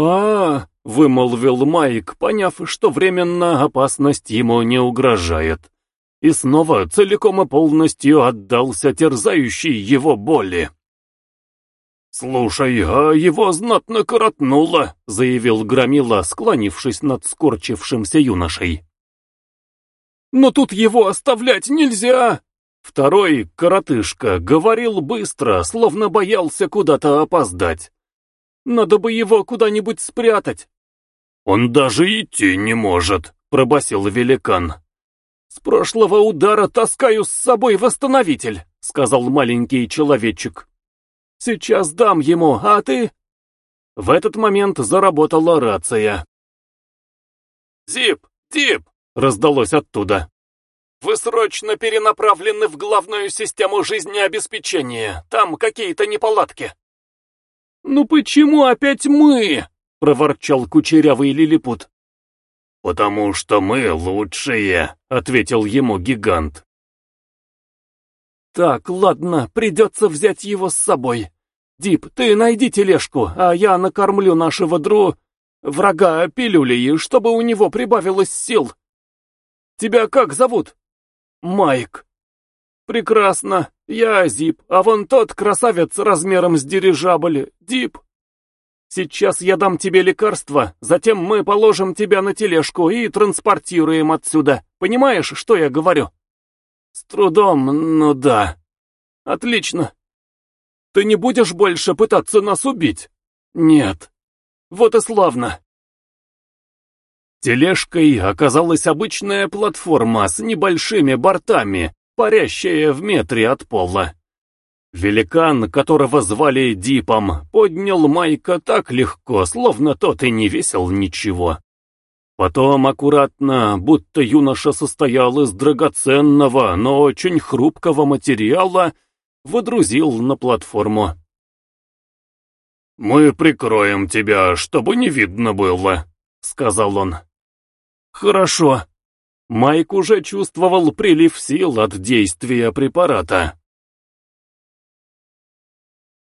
а, вымолвил Майк, поняв, что временно опасность ему не угрожает, и снова целиком и полностью отдался терзающей его боли. «Слушай, а его знатно коротнуло», — заявил Громила, склонившись над скорчившимся юношей. «Но тут его оставлять нельзя!» Второй, коротышка, говорил быстро, словно боялся куда-то опоздать. «Надо бы его куда-нибудь спрятать». «Он даже идти не может», — пробасил великан. «С прошлого удара таскаю с собой восстановитель», — сказал маленький человечек. «Сейчас дам ему, а ты...» В этот момент заработала рация. «Зип! Дип!» — раздалось оттуда. «Вы срочно перенаправлены в главную систему жизнеобеспечения. Там какие-то неполадки». «Ну почему опять мы?» — проворчал кучерявый лилипут. «Потому что мы лучшие», — ответил ему гигант. «Так, ладно, придется взять его с собой. Дип, ты найди тележку, а я накормлю нашего дру... врага пилюлей, чтобы у него прибавилось сил. Тебя как зовут?» Майк. Прекрасно. Я Зип, а вон тот красавец размером с дирижабль, Дип. Сейчас я дам тебе лекарство, затем мы положим тебя на тележку и транспортируем отсюда. Понимаешь, что я говорю? С трудом, ну да. Отлично. Ты не будешь больше пытаться нас убить? Нет. Вот и славно. Тележкой оказалась обычная платформа с небольшими бортами, парящая в метре от пола. Великан, которого звали Дипом, поднял Майка так легко, словно тот и не весил ничего. Потом аккуратно, будто юноша состоял из драгоценного, но очень хрупкого материала, водрузил на платформу. «Мы прикроем тебя, чтобы не видно было», — сказал он. Хорошо. Майк уже чувствовал прилив сил от действия препарата.